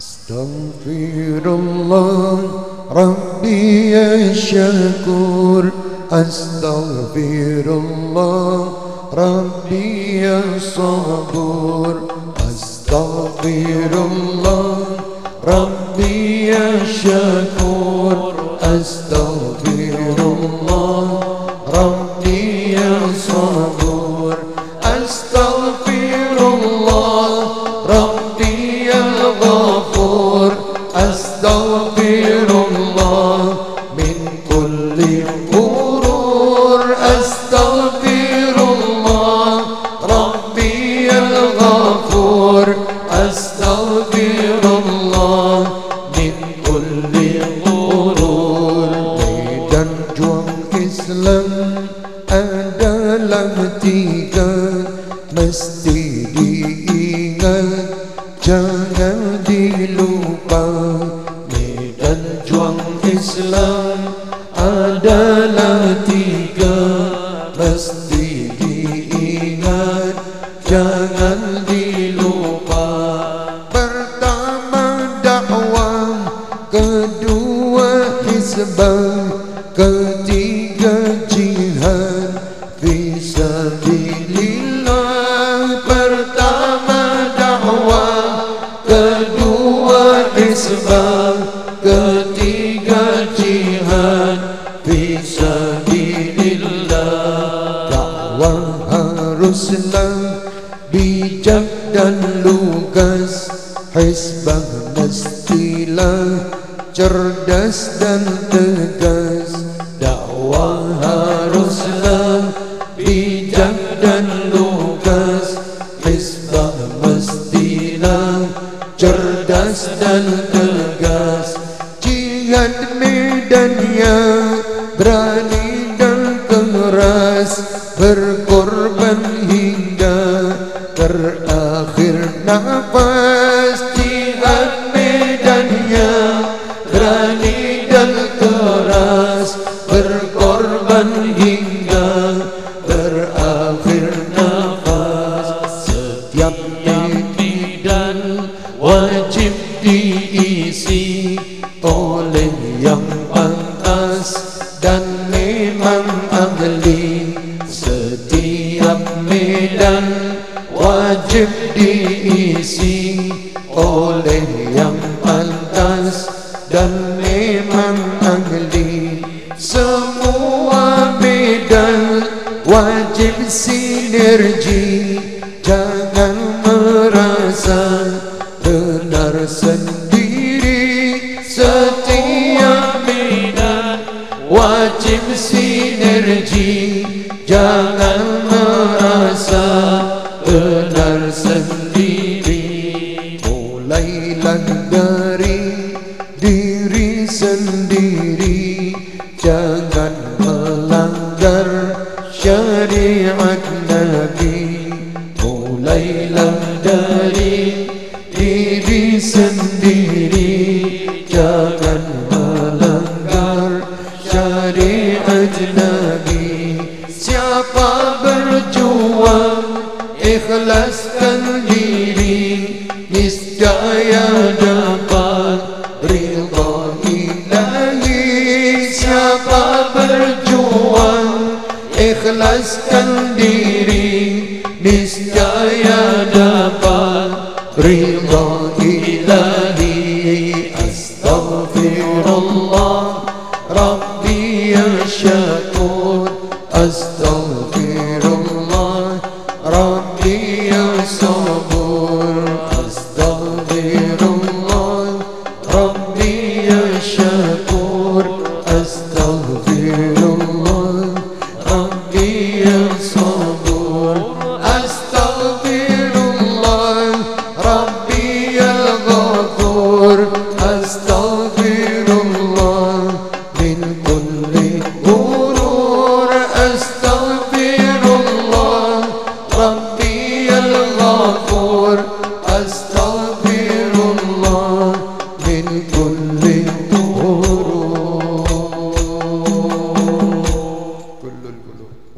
أستغفر الله ربي الشكور. أستغفر الله ربي الصبور. أستغفر الله ربي الشكور. أستغفر الغفور أستغفر الله من كل غرور. أستغفر الله ربي الغفور. أستغفر الله من كل غرور. dan juang Islam adalah tiga mesti adalah tiga. Mesti diingat jangan dilupa. Pertama dakwah kedua hisbah ketiga jihad. Fisabilillah pertama dakwah kedua hisbah ketiga bijak dan lugas hisbah mestilah cerdas dan tegas. Dakwah haruslah bijak dan lugas hisbah mestilah cerdas dan tegas. Jihad medannya berani dan keras berkorban jihad medannya berani dan keras berkorban hingga terakhir nafas. Setiap medan wajib diisi oleh yang pantas dan memang ahli diisi oleh yang pantas dan memang ahli. Semua medan wajib sinergi. Jangan merasa benar sendiri. Setiap medan wajib sinergi. Jangan melanggar syariat Nabi mulailah dari diri sendiri. Jangan melanggar syariat Nabi. Siapa berjuang ikhlaskan diri. Niscaya dapat ridha ilahi. Siapa ikhlaskan diri niscaya dapat ridha ilahi astaghfirullah rabbi ya syakur astaghfirullah rabbi ya sabur astaghfirullah rabbi ya syakur